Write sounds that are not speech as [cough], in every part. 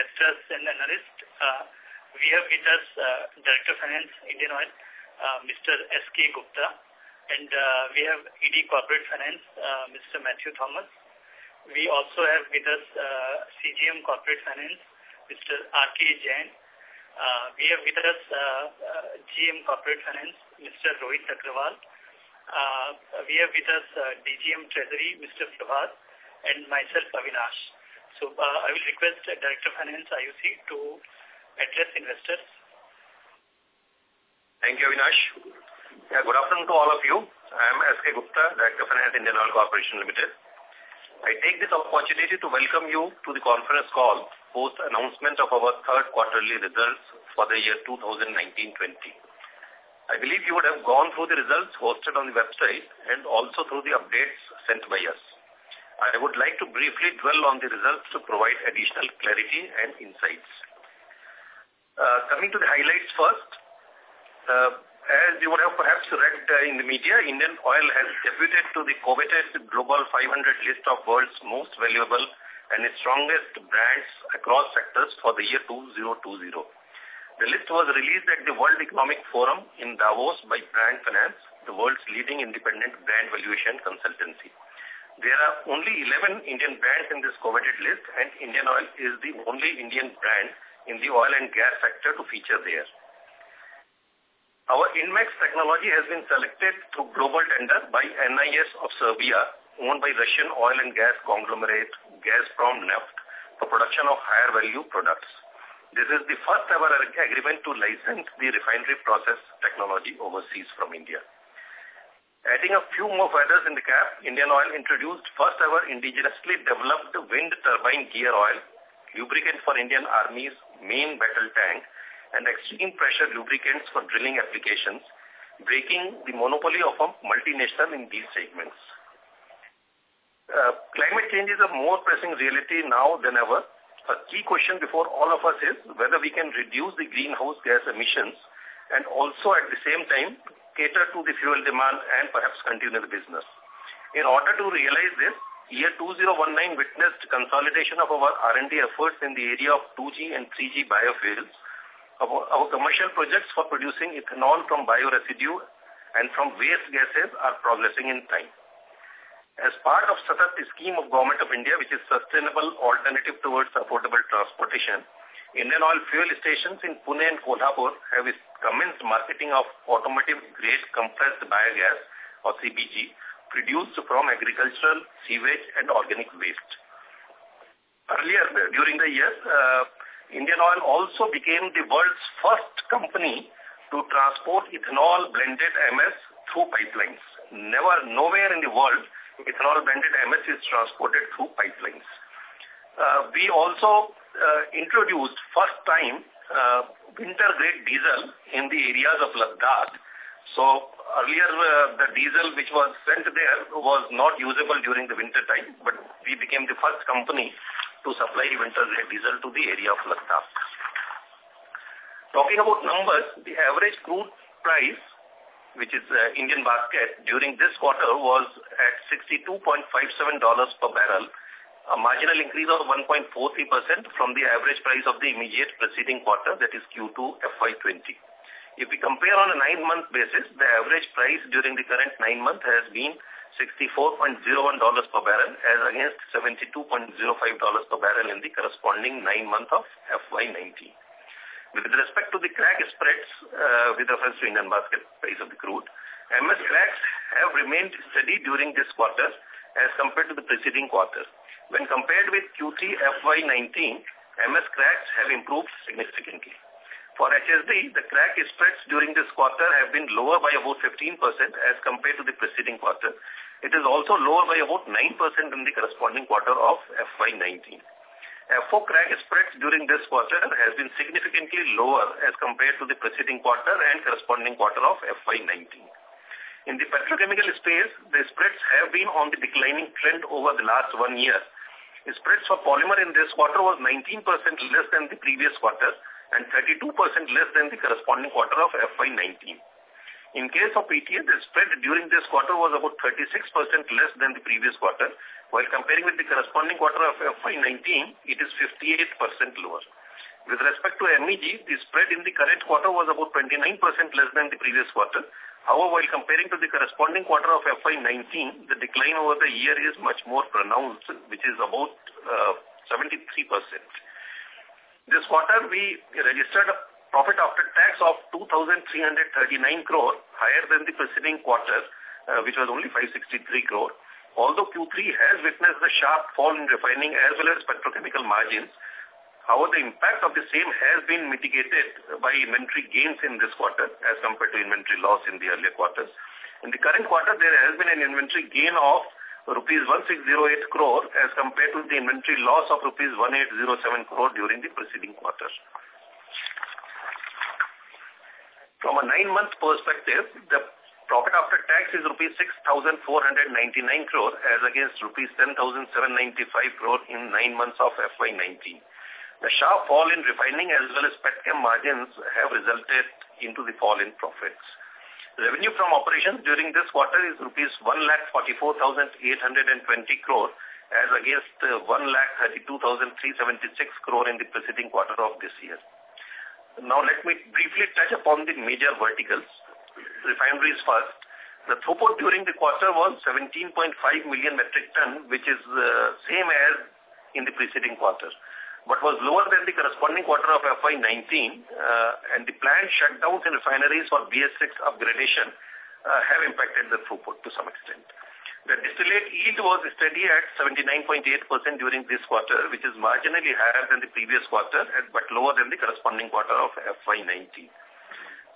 investors and analysts. Uh, we have with us uh, Director Finance, Indian Oil, uh, Mr. S.K. Gupta, and uh, we have ED Corporate Finance, uh, Mr. Matthew Thomas. We also have with us uh, CGM Corporate Finance, Mr. R.K. Jain. Uh, we have with us uh, uh, GM Corporate Finance, Mr. Rohit Agrawal. Uh, we have with us uh, DGM Treasury, Mr. Prabhat, and myself, Avinash. So uh, I will request Director Finance, IOC, to address investors. Thank you, Avinash. Yeah, good afternoon to all of you. I am S.K. Gupta, Director of Finance, Indian Oil Corporation Limited. I take this opportunity to welcome you to the conference call post announcement of our third quarterly results for the year 2019-20. I believe you would have gone through the results hosted on the website and also through the updates sent by us. I would like to briefly dwell on the results to provide additional clarity and insights. Uh, coming to the highlights first, uh, as you would have perhaps read uh, in the media, Indian Oil has debuted to the coveted Global 500 list of world's most valuable and strongest brands across sectors for the year 2020. The list was released at the World Economic Forum in Davos by Brand Finance, the world's leading independent brand valuation consultancy. There are only 11 Indian brands in this coveted list and Indian Oil is the only Indian brand in the oil and gas sector to feature there. Our INDMAX technology has been selected through global tender by NIS of Serbia, owned by Russian oil and gas conglomerate Gazprom Neft for production of higher value products. This is the first ever agreement to license the refinery process technology overseas from India. Adding a few more feathers in the cap, Indian Oil introduced first ever indigenously developed wind turbine gear oil, lubricant for Indian Army's main battle tank, and extreme pressure lubricants for drilling applications, breaking the monopoly of a multinational in these segments. Uh, climate change is a more pressing reality now than ever. A key question before all of us is whether we can reduce the greenhouse gas emissions and also at the same time cater to the fuel demand and perhaps continue the business. In order to realize this, year 2019 witnessed consolidation of our R&D efforts in the area of 2G and 3G biofuels. Our, commercial projects for producing ethanol from bioresidue and from waste gases are progressing in time. As part of SATAT scheme of Government of India, which is sustainable alternative towards affordable transportation, Indian Oil fuel stations in Pune and Kolhapur have commenced marketing of automotive-grade compressed biogas, or CBG, produced from agricultural, sewage, and organic waste. Earlier, during the year, uh, Indian Oil also became the world's first company to transport ethanol blended MS through pipelines. Never, nowhere in the world, ethanol blended MS is transported through pipelines. Uh, we also introduced first time uh, winter grade diesel in the areas of Ladakh. So earlier uh, the diesel which was sent there was not usable during the winter time, but we became the first company to supply winter grade diesel to the area of Ladakh. Talking about numbers, the average crude price, which is uh, Indian basket, during this quarter was at $62.57 per barrel, a marginal increase of 1.43% from the average price of the immediate preceding quarter, that is Q2 FY20. If we compare on a nine-month basis, the average price during the current nine month has been $64.01 per barrel as against $72.05 per barrel in the corresponding nine month of FY19. With respect to the crack spreads, uh, with reference to Indian basket price of the crude, MS cracks have remained steady during this quarter as compared to the preceding quarter. When compared with Q3 FY19, MS cracks have improved significantly. For HSD, the crack spreads during this quarter have been lower by about 15% as compared to the preceding quarter. It is also lower by about 9% in the corresponding quarter of FY19. FO crack spreads during this quarter has been significantly lower as compared to the preceding quarter and corresponding quarter of FY19. In the petrochemical space, the spreads have been on the declining trend over the last one year spreads for polymer in this quarter was 19% less than the previous quarter and 32% less than the corresponding quarter of FY19. In case of PTA, the spread during this quarter was about 36% less than the previous quarter, while comparing with the corresponding quarter of FY19, it is 58% lower. With respect to MEG, the spread in the current quarter was about 29% less than the previous quarter. However, while comparing to the corresponding quarter of FY19, the decline over the year is much more pronounced, which is about uh, 73%. This quarter, we registered a profit after tax of 2,339 crore, higher than the preceding quarter, uh, which was only 563 crore. Although Q3 has witnessed a sharp fall in refining as well as petrochemical margins, however, the impact of the same has been mitigated by inventory gains in this quarter as compared to inventory loss in the earlier quarters. In the current quarter, there has been an inventory gain of rupees 1608 crore as compared to the inventory loss of rupees 1807 crore during the preceding quarter. From a nine-month perspective, the profit after tax is rupees 6,499 crore as against rupees 10,795 crore in nine months of FY19. The sharp fall in refining as well as petchem margins have resulted into the fall in profits. Revenue from operations during this quarter is rupees 1,44,820 crore as against uh, 1,32,376 crore in the preceding quarter of this year. Now let me briefly touch upon the major verticals. Refineries first. The throughput during the quarter was 17.5 million metric ton, which is uh, same as in the preceding quarter, but was lower than the corresponding quarter of FY19, uh, and the planned shutdowns in refineries for BS6 upgradation uh, have impacted the throughput to some extent. The distillate yield was steady at 79.8% during this quarter, which is marginally higher than the previous quarter, but lower than the corresponding quarter of FY19.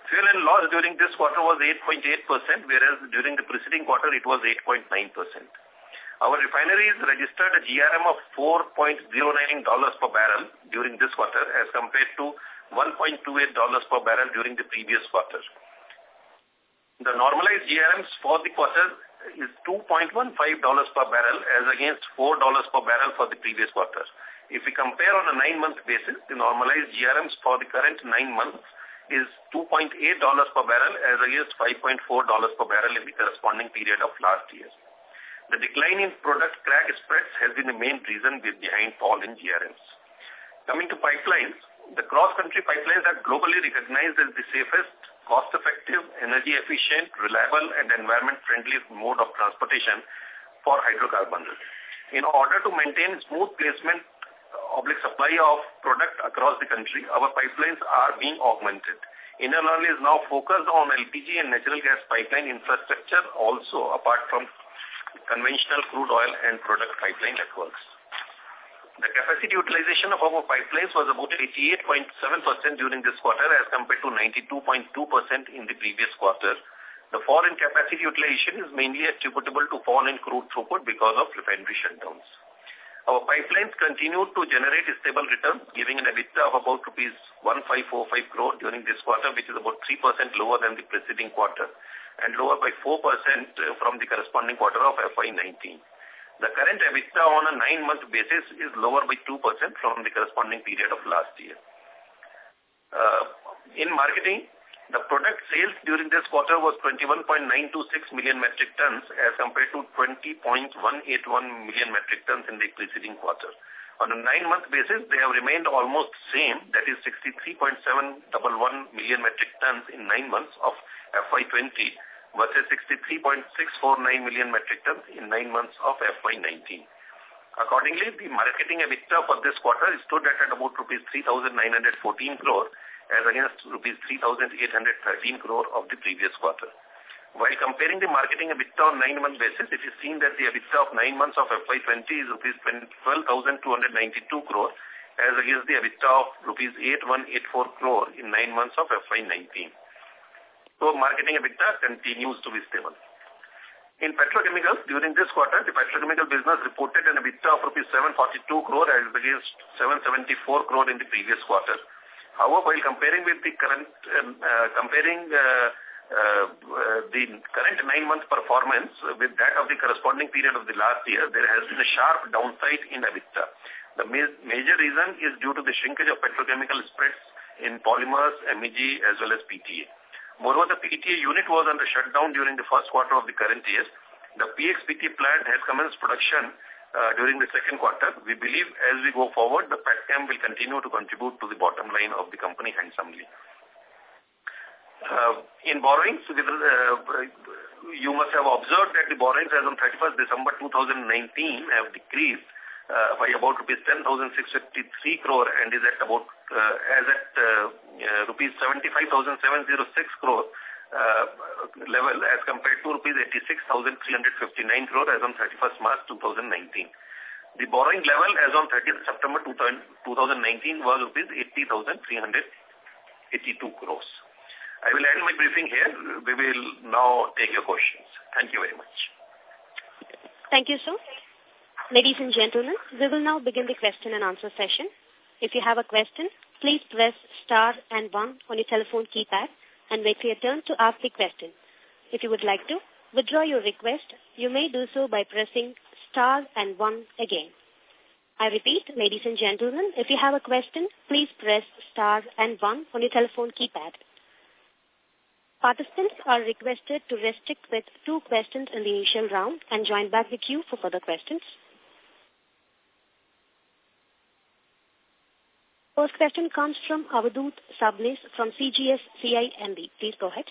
Fuel and loss during this quarter was 8.8%, whereas during the preceding quarter it was 8.9%. Our refineries registered a GRM of $4.09 per barrel during this quarter as compared to $1.28 per barrel during the previous quarter. The normalized GRMs for the quarter is $2.15 per barrel as against $4 per barrel for the previous quarter. If we compare on a nine-month basis, the normalized GRMs for the current nine months is $2.8 per barrel as against $5.4 per barrel in the corresponding period of last year. The decline in product crack spreads has been the main reason behind fall in GRMs. Coming to pipelines, the cross-country pipelines are globally recognized as the safest cost-effective, energy-efficient, reliable, and environment-friendly mode of transportation for hydrocarbons. In order to maintain smooth placement uh, oblique supply of product across the country, our pipelines are being augmented. Indian Oil is now focused on LPG and natural gas pipeline infrastructure also apart from conventional crude oil and product pipeline networks. The capacity utilization of our pipelines was about 88.7% during this quarter as compared to 92.2% in the previous quarter. The fall in capacity utilization is mainly attributable to fall in crude throughput because of refinery shutdowns. Our pipelines continued to generate a stable returns, giving an EBITDA of about rupees 1545 crore during this quarter, which is about 3% lower than the preceding quarter and lower by 4% from the corresponding quarter of FY19. The current EBITDA on a nine-month basis is lower by 2% from the corresponding period of last year. Uh, in marketing, the product sales during this quarter was 21.926 million metric tons as compared to 20.181 million metric tons in the preceding quarter. On a nine-month basis, they have remained almost same, that is 63.711 million metric tons in nine months of FY20 versus 63.649 million metric tons in nine months of FY19. Accordingly, the marketing EBITDA for this quarter is stood at about rupees 3,914 crore as against rupees 3,813 crore of the previous quarter. While comparing the marketing EBITDA on nine-month basis, it is seen that the EBITDA of nine months of FY20 is rupees 12,292 crore as against the EBITDA of rupees 8184 crore in nine months of FY19. So marketing EBITDA continues to be stable. In petrochemicals, during this quarter, the petrochemical business reported an EBITDA of rupees 742 crore as against 774 crore in the previous quarter. However, while comparing with the current, um, uh, comparing uh, uh, the current nine-month performance with that of the corresponding period of the last year, there has been a sharp downside in EBITDA. The ma major reason is due to the shrinkage of petrochemical spreads in polymers, MEG, as well as PTA. Moreover, the PTA unit was under shutdown during the first quarter of the current year. The PX-PTA plant has commenced production uh, during the second quarter. We believe as we go forward, the petchem will continue to contribute to the bottom line of the company handsomely. Uh, in borrowings, uh, you must have observed that the borrowings as on 31st December 2019 have decreased uh, by about rupees 10,653 crore and is at about uh, as at uh, uh, rupees 75,706 crore uh, level as compared to rupees 86,359 crore as on 31st March 2019. The borrowing level as on 30th September 2019 was rupees 80,382 crores. I will end my briefing here. We will now take your questions. Thank you very much. Thank you, sir. Ladies and gentlemen, we will now begin the question and answer session. If you have a question, please press star and one on your telephone keypad and wait for your turn to ask the question. If you would like to withdraw your request, you may do so by pressing star and one again. I repeat, ladies and gentlemen, if you have a question, please press star and one on your telephone keypad. Participants are requested to restrict with two questions in the initial round and join back the queue for further questions. First question comes from Avadut Sabnis from CGS CIMB. Please go ahead.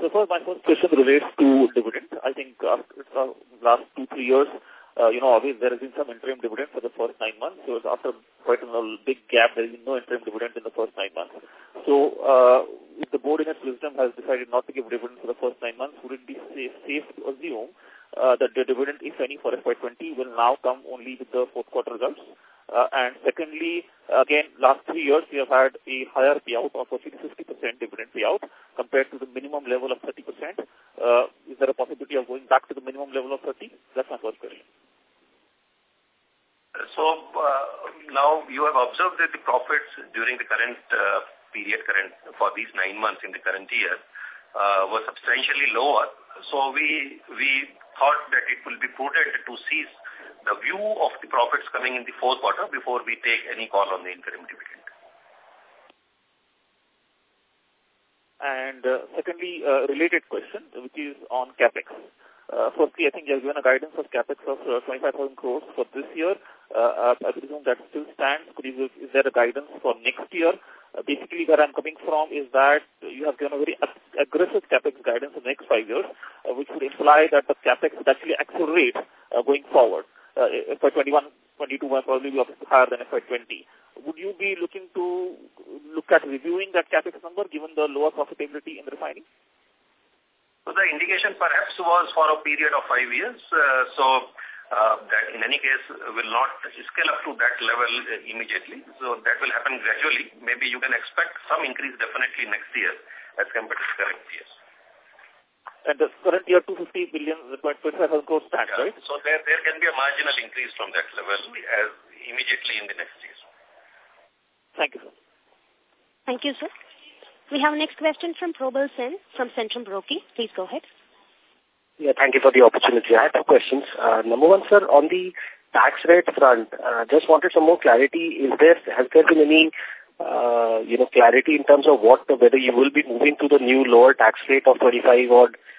So first, my first question relates to dividend. I think uh, uh, last two, three years, uh, you know, always there has been some interim dividend for the first nine months. So after quite a big gap, there has been no interim dividend in the first nine months. So uh, if the board in its wisdom has decided not to give dividend for the first nine months, would it be safe, safe to assume uh, that the dividend, if any, for FY20 will now come only with the fourth quarter results? Uh, and secondly, again, last three years we have had a higher payout of 40 to 50% dividend payout compared to the minimum level of 30%. Uh, is there a possibility of going back to the minimum level of 30? That's my first question. So uh, now you have observed that the profits during the current uh, period, current for these nine months in the current year, uh, were substantially lower. So we we thought that it will be prudent to cease the view of the profits coming in the fourth quarter before we take any call on the interim dividend. And uh, secondly, uh, related question, which is on CAPEX. Uh, firstly, I think you have given a guidance of CAPEX of uh, 25,000 crores for this year. Uh, I presume that still stands. Could you, is there a guidance for next year? Uh, basically, where I'm coming from is that you have given a very ag aggressive CAPEX guidance for the next five years, uh, which would imply that the CAPEX would actually accelerate uh, going forward uh, FY21, 22 will probably be higher than FY20. Would you be looking to look at reviewing that capex number given the lower profitability in the refining? So the indication perhaps was for a period of five years. Uh, so uh, that in any case will not scale up to that level uh, immediately. So that will happen gradually. Maybe you can expect some increase definitely next year as compared to current years. And the current year 250 billion, 25,000 crores stand, yeah. right? So there, there can be a marginal increase from that level as immediately in the next year. Thank you, sir. Thank you, sir. We have next question from Probal Sen from Centrum Broking. Please go ahead. Yeah, thank you for the opportunity. I have two questions. Uh, number one, sir, on the tax rate front, uh, just wanted some more clarity. Is there, has there been any uh, you know, clarity in terms of what, whether you will be moving to the new lower tax rate of 25 odd percent uh,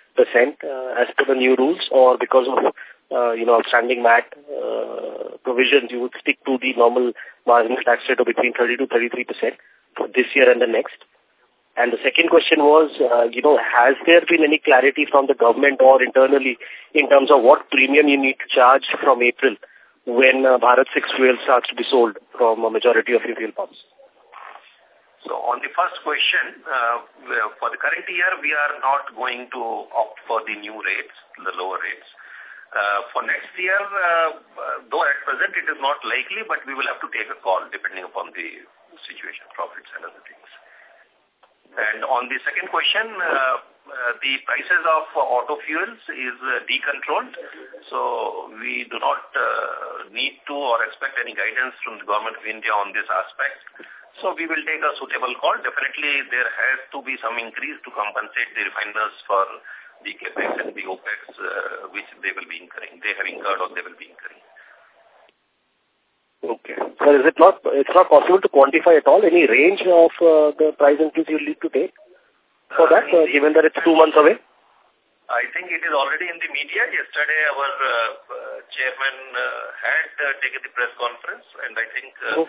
as per the new rules or because of, uh, you know, outstanding MAT uh, provisions, you would stick to the normal marginal tax rate of between 30 to 33 percent for this year and the next? And the second question was, uh, you know, has there been any clarity from the government or internally in terms of what premium you need to charge from April when uh, Bharat 6 fuel starts to be sold from a majority of your fuel pumps? So on the first question, uh, for the current year, we are not going to opt for the new rates, the lower rates. Uh, for next year, uh, though at present it is not likely, but we will have to take a call depending upon the situation, profits and other things. And on the second question, uh, uh, the prices of auto fuels is uh, decontrolled, so we do not uh, need to or expect any guidance from the government of India on this aspect. So we will take a suitable call. Definitely there has to be some increase to compensate the refiners for the capex and the opex uh, which they will be incurring. They have incurred or they will be incurring. Okay. So is it not, it's not possible to quantify at all any range of uh, the price increase you need to take? for that, uh, given that it's two months away? I think it is already in the media. Yesterday, our uh, uh, chairman uh, had uh, taken the press conference, and I think uh, oh.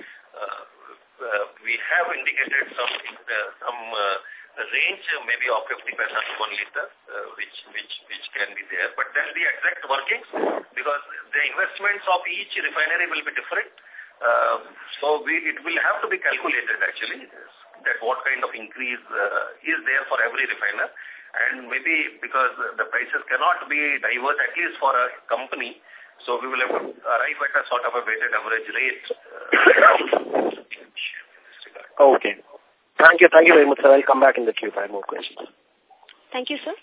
Uh, we have indicated some uh, some uh, range, maybe of 50 paisa to 1 liter, uh, which which which can be there. But then the exact workings, because the investments of each refinery will be different. Uh, so we, it will have to be calculated actually that what kind of increase uh, is there for every refiner and maybe because the prices cannot be diverse at least for a company so we will have to arrive at a sort of a weighted average rate. Uh, okay. Thank you. Thank you very much, sir. I'll come back in the queue if I have more questions. Thank you, sir.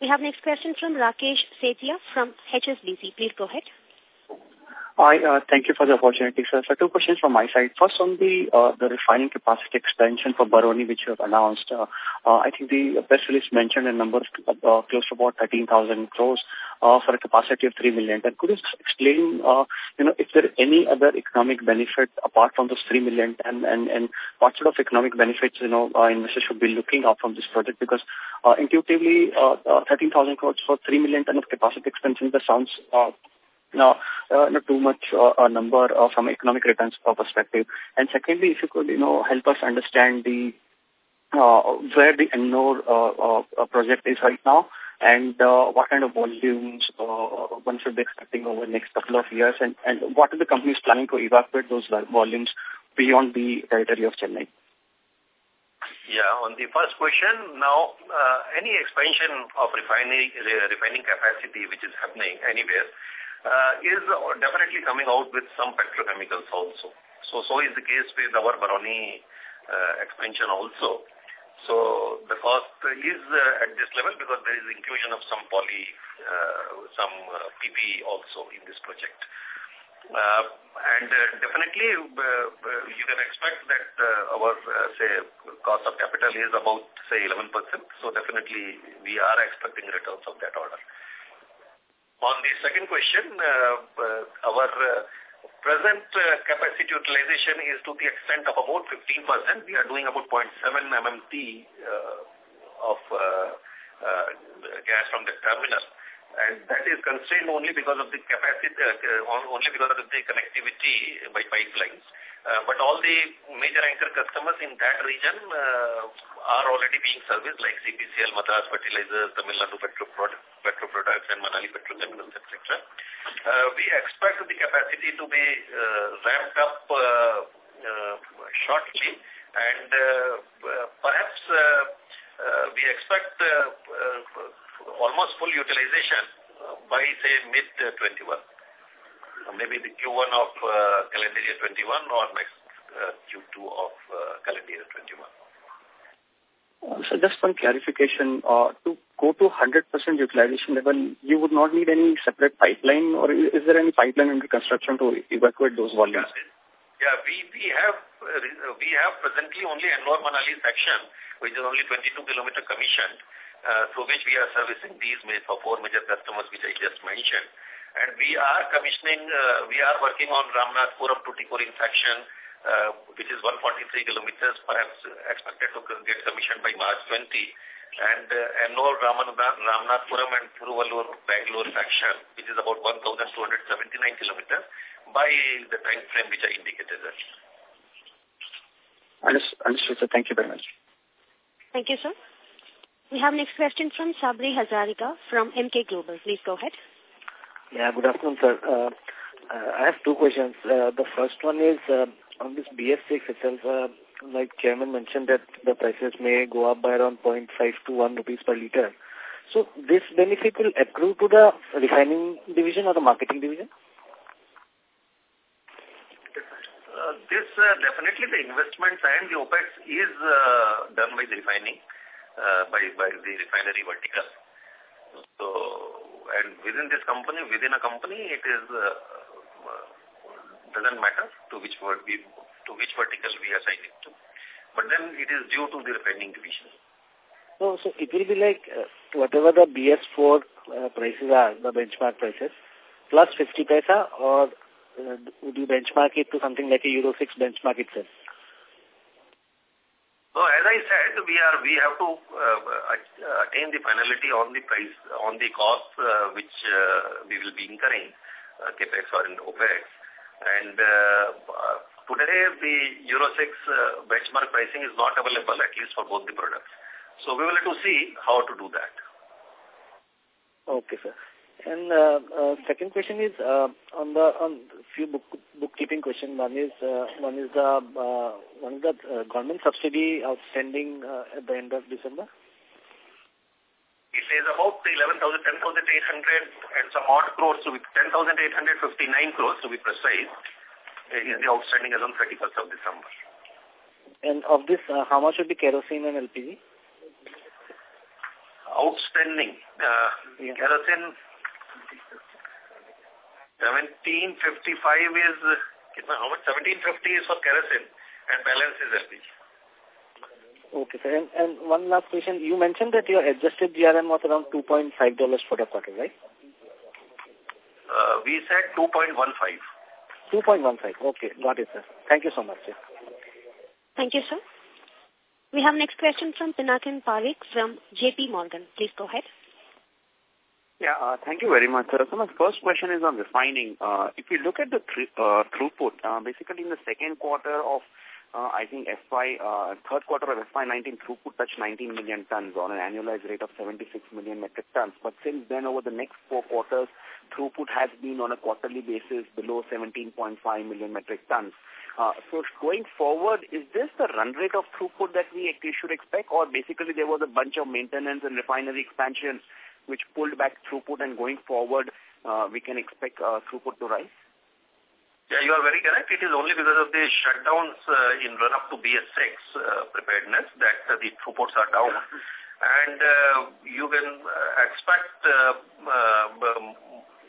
We have next question from Rakesh Sethia from HSBC. Please go ahead. Hi, uh, thank you for the opportunity, sir. So two questions from my side. First, on the uh, the refining capacity expansion for Barauni, which you have announced, uh, uh, I think the press release mentioned a number of, uh, close to about 13,000 crores uh, for a capacity of 3 million. And could you explain, uh, you know, if there any other economic benefit apart from those 3 million and, and, and what sort of economic benefits, you know, uh, investors should be looking out from this project? Because uh, intuitively, uh, uh, 13,000 crores for 3 million ton of capacity expansion, that sounds uh, no, uh, not too much uh, a number uh, from economic returns perspective. And secondly, if you could, you know, help us understand the uh, where the Ennore uh, uh, project is right now and uh, what kind of volumes uh, one should be expecting over the next couple of years and, and what are the companies planning to evacuate those volumes beyond the territory of Chennai? Yeah, on the first question, now uh, any expansion of refining, refining capacity which is happening anywhere, uh, is definitely coming out with some petrochemicals also. So, so is the case with our Barauni uh, expansion also. So the cost is uh, at this level because there is inclusion of some poly, uh, some uh, PP also in this project. Uh, and uh, definitely uh, uh, you can expect that uh, our, uh, say, cost of capital is about, say, 11%. So definitely we are expecting returns of that order. On the second question, uh, uh, our uh, present capacity utilization is to the extent of about 15%. We are doing about 0.7 MMT of gas from the terminal. And that is constrained only because of the capacity, only because of the connectivity by pipelines. Uh, but all the major anchor customers in that region uh, are already being serviced like CPCL, Madras Fertilizers, Tamil Nadu Petro, Product, Petro Products and Manali Petrochemicals, etc. Uh, we expect the capacity to be uh, ramped up uh, uh, shortly and uh, uh, perhaps uh, uh, we expect uh, uh, almost full utilization uh, by say mid-21. Uh, maybe the Q1 of uh, calendar year 21 or next uh, Q2 of uh, calendar year 21. Uh, so just one clarification, uh, to go to 100% utilization level, you would not need any separate pipeline or is there any pipeline under construction to evacuate those volumes? Yeah, we, we have uh, we have presently only Ennore Manali section, which is only 22 kilometer commissioned, uh, through which we are servicing these for four major customers which I just mentioned. And we are commissioning, uh, we are working on Ramnathpuram to Tuticorin section, uh, which is 143 kilometers, perhaps expected to get commissioned by March 20. And uh, Ennore Ramnathpuram and Thiruvallur Bangalore section, which is about 1,279 kilometers, by the time frame which I indicated earlier. Understood, sir. Thank you very much. Thank you, sir. We have next question from Sabri Hazarika from Emkay Global. Please go ahead. Yeah, good afternoon, sir. Uh, uh, I have two questions. Uh, the first one is uh, on this BS6 itself. Uh, like Chairman mentioned that the prices may go up by around 0.5 to 1 rupees per liter. So this benefit will accrue to the refining division or the marketing division? Uh, this uh, definitely the investments and the OPEX is uh, done by the refining, uh, by, by the refinery vertical. So and within this company, within a company, it is uh, uh, doesn't matter to which we to which vertical we assign it to. But then it is due to the refining division. So, so it will be like uh, whatever the BS4 uh, prices are, the benchmark prices, plus 50 paisa, or uh, would you benchmark it to something like a Euro 6 benchmark itself? So as I said, we are we have to uh, attain the finality on the price on the cost uh, which uh, we will be incurring, uh, capex or in OPEX. And uh, today the Euro 6 uh, benchmark pricing is not available at least for both the products. So we will have to see how to do that. Okay, sir. And uh, uh, second question is uh, on the on few book, question. One is uh, one is the uh, one is the uh, government subsidy outstanding uh, at the end of December. It is about 11,000, 10,800 and some odd crores be 10,859 crores to be precise is the outstanding as on 31st of December. And of this, uh, how much would be kerosene and LPG? Outstanding. Uh, Yeah. Kerosene 1755 is, how much? 1750 is for kerosene and balance is LPG. Okay, sir. And, and one last question. You mentioned that your adjusted GRM was around $2.5 for the quarter, right? Uh, we said 2.15. 2.15. Okay, got it, sir. Thank you so much, sir. Thank you, sir. We have next question from Pinakin Parekh from JP Morgan. Please go ahead. Yeah, uh, thank you very much, sir. So my first question is on refining. Uh, if you look at the th uh, throughput, uh, basically in the second quarter of, uh, I think FY, uh, third quarter of FY19, throughput touched 19 million tons on an annualized rate of 76 million metric tons. But since then, over the next four quarters, throughput has been on a quarterly basis below 17.5 million metric tons. Uh, so going forward, is this the run rate of throughput that we actually should expect or basically there was a bunch of maintenance and refinery expansion which pulled back throughput and going forward uh, we can expect uh, throughput to rise? Yeah, you are very correct. It is only because of the shutdowns uh, in run-up to BS6 uh, preparedness that uh, the throughputs are down. And uh, you can uh, expect uh, uh, um,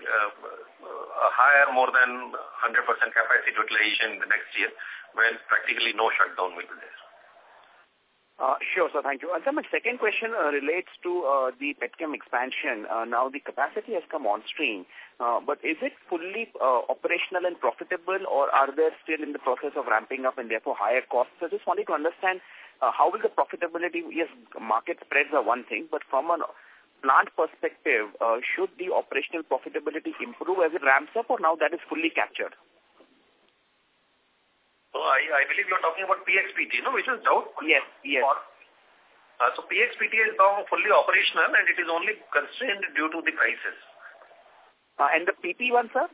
uh, a higher, more than 100% capacity utilization in the next year when practically no shutdown will be there. Uh, sure, sir. Thank you. And so my second question uh, relates to uh, the petchem expansion. Uh, now the capacity has come on stream, uh, but is it fully uh, operational and profitable or are they still in the process of ramping up and therefore higher costs? So I just wanted to understand uh, how will the profitability, yes, market spreads are one thing, but from a plant perspective, uh, should the operational profitability improve as it ramps up or now that is fully captured? So I, I believe you're talking about PXPT, no, which is down. Yes, yes. Uh, so PXPT is now fully operational and it is only constrained due to the crisis. Uh, and the PP one, sir?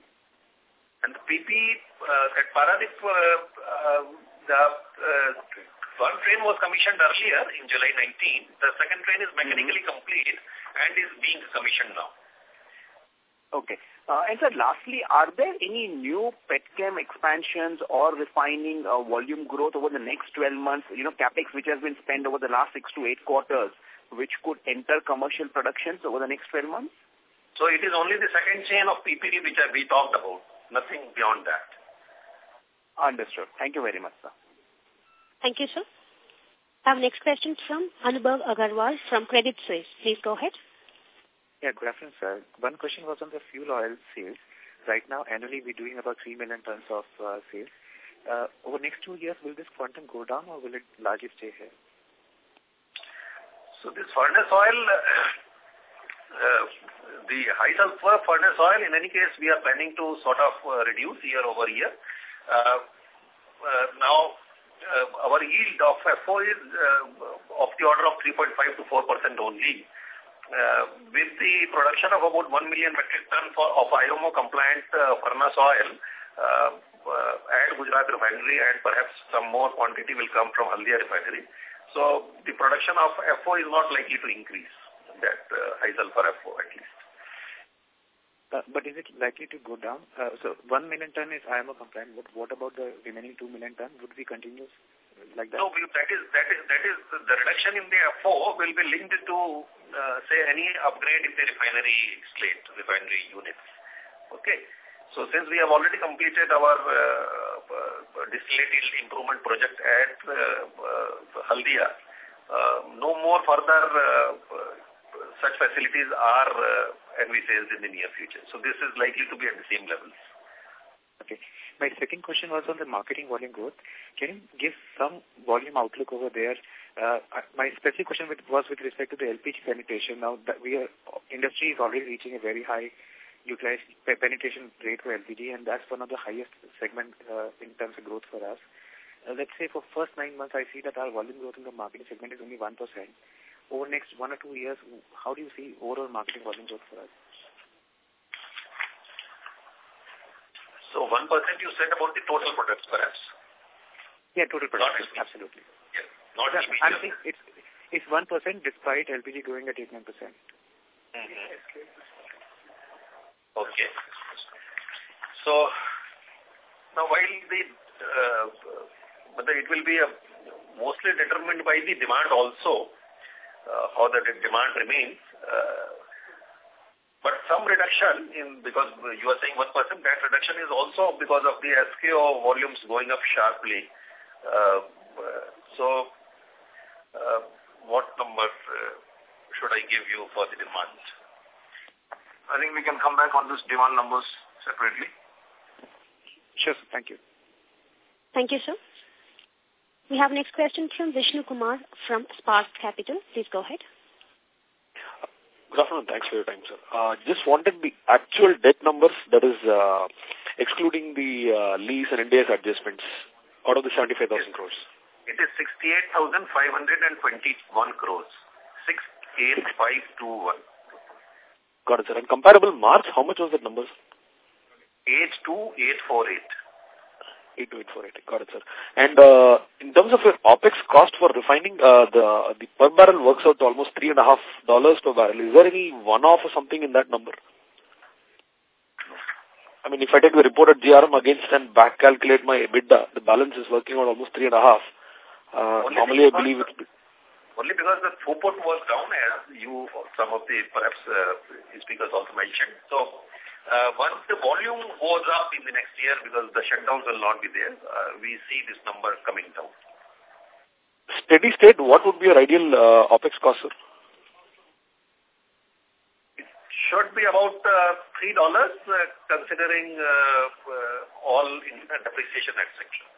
And the PP uh, at Paradip, uh, uh, the uh, one train was commissioned earlier in July 19. The second train is mechanically Mm-hmm. complete and is being commissioned now. Okay. Uh, and sir, lastly, are there any new petchem expansions or refining uh, volume growth over the next 12 months, you know, capex which has been spent over the last six to eight quarters, which could enter commercial productions over the next 12 months? So it is only the second chain of PPD which I, we talked about, nothing beyond that. Understood. Thank you very much, sir. Thank you, sir. I have next question from Anubhav Agarwal from Credit Suisse. Please go ahead. Yeah, good afternoon, sir. One question was on the fuel oil sales. Right now, annually, we're doing about 3 million tons of uh, sales. Uh, over next two years, will this quantum go down or will it largely stay here? So this furnace oil, uh, the high sulfur furnace oil, in any case, we are planning to sort of uh, reduce year over year. Uh, uh, now, uh, our yield of FO is uh, of the order of 3.5 to 4 percent only. Uh, with the production of about 1 million metric ton for, of IMO compliant uh, furnace oil uh, uh, at Gujarat refinery and perhaps some more quantity will come from Haldia refinery. So the production of FO is not likely to increase, that uh, high sulfur FO at least. Uh, but is it likely to go down? Uh, so 1 million ton is IMO compliant. What, what about the remaining 2 million ton? Would we continue like that? No, that is that is that is the reduction in the FO will be linked to uh, say any upgrade in the refinery slate, refinery units. Okay. So since we have already completed our uh, uh, distillate yield improvement project at uh, uh, Haldia, uh, no more further such facilities are envisaged in the near future. So this is likely to be at the same levels. Okay. My second question was on the marketing volume growth. Can you give some volume outlook over there? Uh, my specific question with, was with respect to the LPG penetration. Now that we are, industry is already reaching a very high utilized penetration rate for LPG, and that's one of the highest segment uh, in terms of growth for us. Uh, let's say for first nine months, I see that our volume growth in the marketing segment is only 1%. Over next one or two years, how do you see overall marketing volume growth for us? So 1% you said about the total products, perhaps? Yeah, total products, absolutely. Not I'm saying it's, it's 1% despite LPG growing at 8 9%. Mm -hmm. Okay. So, now while the, uh, but it will be a, mostly determined by the demand also, uh, how the demand remains. Uh, but some reduction in, because you are saying 1%, that reduction is also because of the SKO volumes going up sharply. Uh, so, uh, what number uh, should I give you for the demand? I think we can come back on this demand numbers separately. Sure, sir. Thank you. Thank you, sir. We have next question from Vishnu Kumar from Spark Capital. Please go ahead. Good afternoon. Thanks for your time, sir. Uh, just wanted the actual debt numbers, that is uh, excluding the uh, lease and NDS adjustments out of the 75,000 crores. It is 68,521 crores. 68521. Got it, sir. And comparable March, how much was that number? 82848. 82848. Got it, sir. And uh, in terms of your OPEX cost for refining, uh, the the per barrel works out to almost three and a half dollars per barrel. Is there any one-off or something in that number? I mean, if I take the reported GRM against and back calculate my EBITDA, the balance is working out almost three and a half. Uh, normally, I believe it. Only because the throughput was down, as you, some of the perhaps uh, speakers also mentioned. So, uh, once the volume goes up in the next year because the shutdowns will not be there, uh, we see this number coming down. Steady state, what would be your ideal uh, OPEX cost, sir? It should be about uh, $3 uh, considering uh, uh, all in depreciation, etc.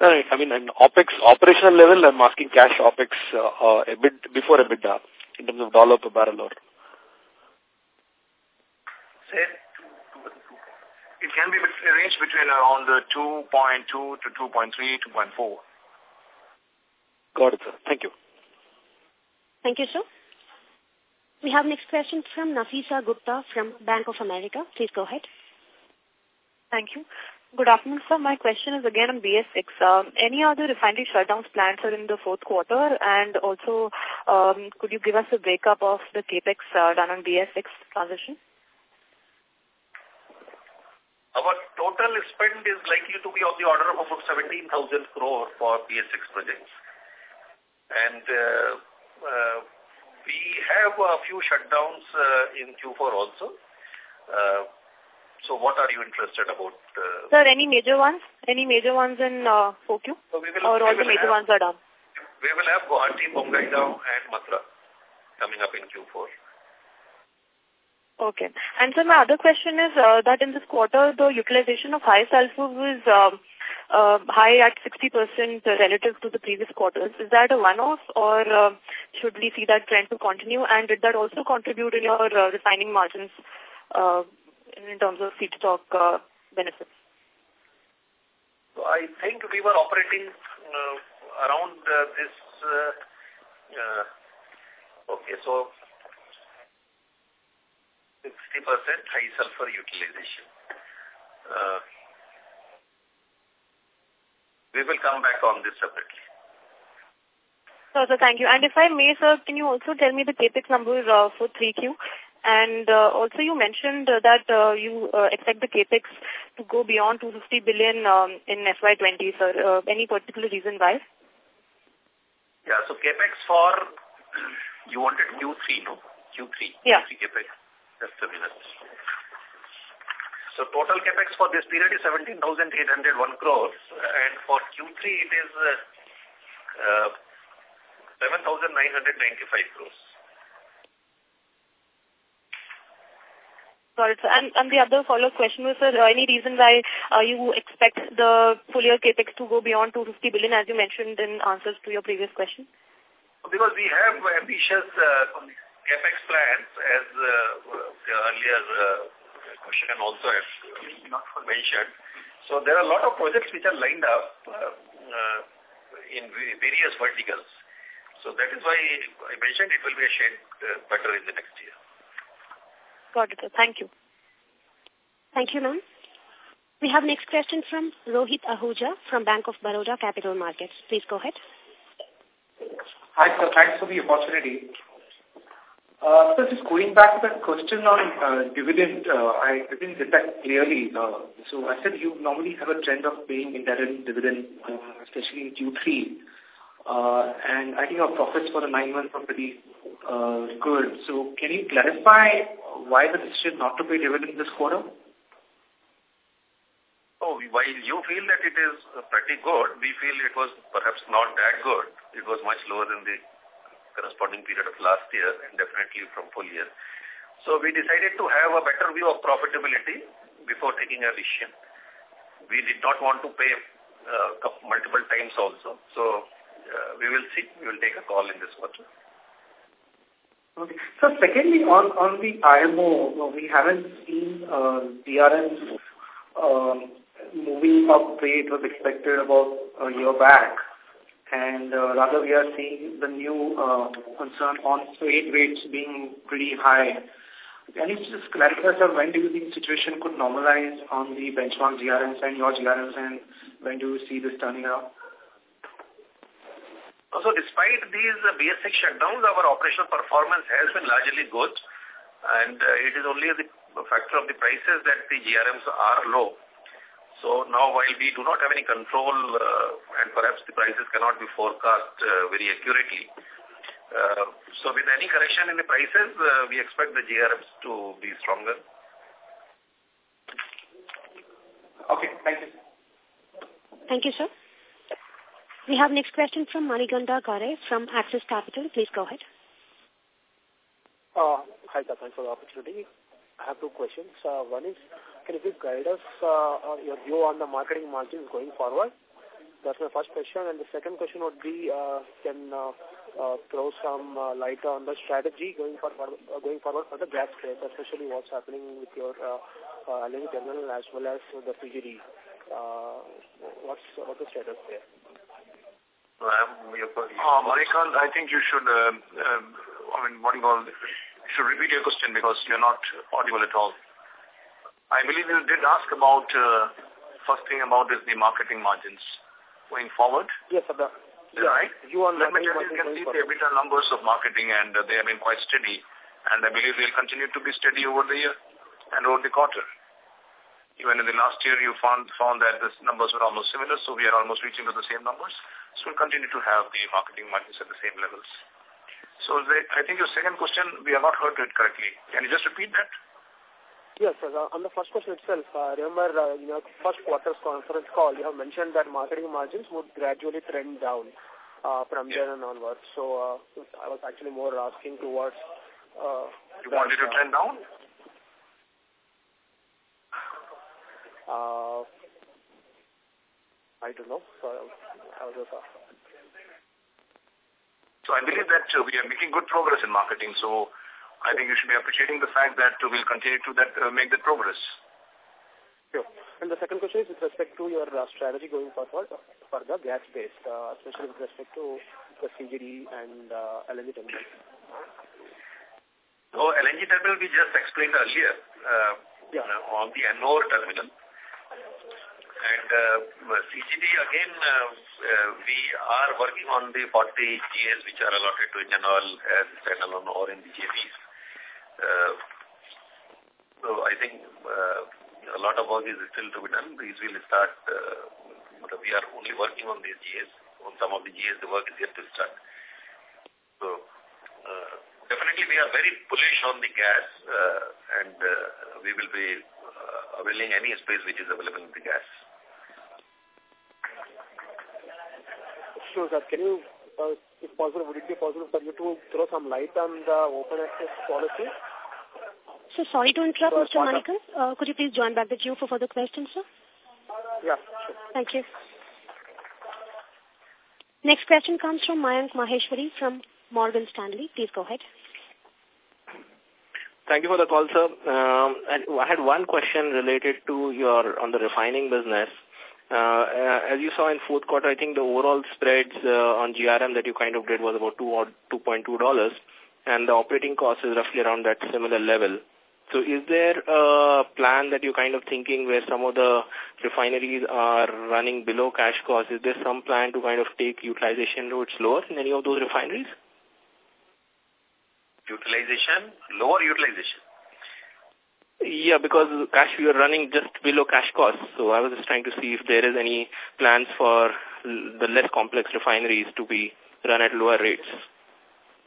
Right. I mean, an OPEX, operational level, I'm asking cash OPEX uh, uh, EBIT, before EBITDA in terms of dollar per barrel or say it can be arranged between around the 2.2 to 2.3, 2.4. Got it, sir. Thank you. Thank you, sir. We have next question from Nafisa Gupta from Bank of America. Please go ahead. Thank you. Good afternoon, sir. My question is again on BS6. Um, any other refinery shutdowns planned are in the fourth quarter? And also, um, could you give us a breakup of the capex uh, done on BS6 transition? Our total spend is likely to be of the order of about 17,000 crore for BS6 projects. And uh, uh, we have a few shutdowns uh, in Q4 also. Uh, so what are you interested about? Uh, Sir, any major ones? Any major ones in uh, 4Q? So we will, or all the major have, ones are done? We will have Guwahati, Bongaigaon and Mathura coming up in Q4. Okay. And so my other question is uh, that in this quarter, the utilization of high sulfur was um, uh, high at 60% relative to the previous quarters. Is that a one-off or uh, should we see that trend to continue? And did that also contribute in your uh, refining margins uh, in terms of feedstock uh, benefits? So I think we were operating uh, around uh, this, uh, uh, okay, so 60% high sulfur utilization. Uh, we will come back on this separately. So, sir, thank you. And if I may, sir, can you also tell me the capex number uh, for 3Q? And uh, also you mentioned uh, that uh, you uh, expect the capex to go beyond 250 billion um, in FY20, sir. Uh, any particular reason why? Yeah, so capex for, you wanted Q3, no? Q3. Yeah. Q3 capex. Just a minute. So total capex for this period is 17,801 crores and for Q3 it is uh, uh, 7,995 crores. Got it. And, and the other follow-up question was, sir, any reason why uh, you expect the full year capex to go beyond 250 billion, as you mentioned in answers to your previous question? Because we have ambitious uh, capex plans, as uh, the earlier uh, question and also has mentioned. So there are a lot of projects which are lined up uh, uh, in various verticals. So that is why I mentioned it will be a shade uh, better in the next year. Got it, sir. Thank you. Thank you, ma'am. We have next question from Rohit Ahuja from Bank of Baroda Capital Markets. Please go ahead. Hi, sir. Thanks for the opportunity. Uh, so just going back to that question on uh, dividend, uh, I didn't get that clearly. Uh, so I said you normally have a trend of paying interim dividend, uh, especially in Q3. Uh, and I think our profits for the nine months are pretty uh, good. So can you clarify why the decision not to pay dividend this quarter? Oh, while you feel that it is pretty good, we feel it was perhaps not that good. It was much lower than the corresponding period of last year and definitely from full year. So we decided to have a better view of profitability before taking a decision. We did not want to pay uh, multiple times also. So we will see. We will take a call in this quarter. Okay. So secondly, on, on the IMO, we haven't seen uh, GRMs um, moving up the it was expected about a year back. And uh, rather we are seeing the new uh, concern on freight rates being pretty high. Can you just clarify, sir, when do you think the situation could normalize on the benchmark GRMs and your GRMs and when do you see this turning around? So despite these uh, BS6 shutdowns, our operational performance has been largely good. And uh, it is only the factor of the prices that the GRMs are low. So now while we do not have any control uh, and perhaps the prices cannot be forecast uh, very accurately, uh, so with any correction in the prices, uh, we expect the GRMs to be stronger. Okay, thank you. Thank you, sir. We have next question from Manikantha Garre from Axis Capital. Please go ahead. Uh, hi. Thanks for the opportunity. I have two questions. Uh, one is, can you guide us uh, your view on the marketing margins going forward? That's my first question. And the second question would be, uh, can uh, uh, throw some uh, light on the strategy going forward, uh, going forward for the gas space, especially what's happening with your uh, uh, LNG terminal as well as the CGD. Uh, what's, what's the status there? Um, uh, Marikant, I think you should, uh, uh, I mean, what do you call, you should repeat your question because you're not audible at all. I believe you did ask about, uh, first thing about is the marketing margins going forward. Yes, sir. Yeah. Right? You on Let me tell you, you can see the EBITDA numbers of marketing and uh, they have been quite steady. And I believe they'll continue to be steady over the year and over the quarter. Even in the last year, you found, found that the numbers were almost similar, so we are almost reaching to the same numbers. So we'll continue to have the marketing margins at the same levels. So they, I think your second question, we have not heard it correctly. Can you just repeat that? Yes, sir. Uh, on the first question itself, uh, remember uh, in your first quarter's conference call, you have mentioned that marketing margins would gradually trend down uh, from yeah. there and onwards. So uh, I was actually more asking towards... Uh, you wanted to trend down? Uh, I don't know. So I was just So I believe that uh, we are making good progress in marketing. So I think you should be appreciating the fact that uh, we'll continue to that uh, make that progress. Sure. And the second question is with respect to your uh, strategy going forward for the gas-based, uh, especially with respect to the CGD and uh, LNG terminal. So LNG terminal we just explained earlier uh, yeah. on the Ennore terminal. And uh, CGD, again, uh, uh, we are working on the 40 GAs which are allotted to Indian Oil as standalone or in the JVs. Uh, so I think uh, a lot of work is still to be done. These will start, uh, we are only working on these GAs. On some of the GAs, the work is yet to start. So uh, definitely we are very bullish on the gas uh, and uh, we will be uh, availing any space which is available in the gas. Sure, sir. Can you, uh, if possible, would it be possible for you to throw some light on the open access policy? So sorry to interrupt, Mr. Manikal. Uh, could you please join back the queue for further questions, sir? Yeah, sure. Thank you. Next question comes from Mayank Maheshwari from Morgan Stanley. Please go ahead. Thank you for the call, sir. Um, I had one question related to your on the refining business. Uh, as you saw in fourth quarter, I think the overall spreads uh, on GRM that you kind of did was about two or two point two dollars, and the operating cost is roughly around that similar level. So is there a plan that you're kind of thinking where some of the refineries are running below cash cost? Is there some plan to kind of take utilization rates lower in any of those refineries? Utilization? Lower utilization? Yeah, because cash we are running just below cash costs. So I was just trying to see if there is any plans for the less complex refineries to be run at lower rates.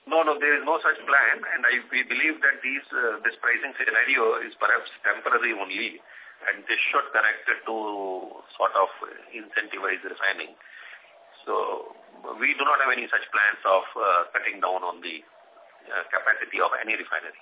No, no, there is no such plan, and I we believe that these uh, this pricing scenario is perhaps temporary only, and this should connect it to sort of incentivize refining. So we do not have any such plans of uh, cutting down on the uh, capacity of any refinery.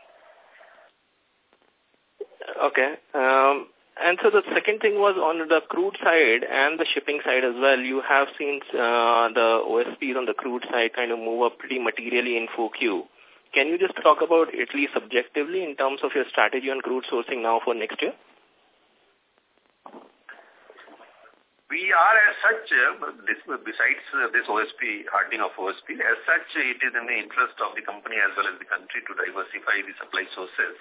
Okay. Um, and so the second thing was on the crude side and the shipping side as well. You have seen uh, the OSPs on the crude side kind of move up pretty materially in 4Q. Can you just talk about, at least subjectively, in terms of your strategy on crude sourcing now for next year? We are as such, uh, this, besides uh, this OSP, hardening of OSP, as such it is in the interest of the company as well as the country to diversify the supply sources.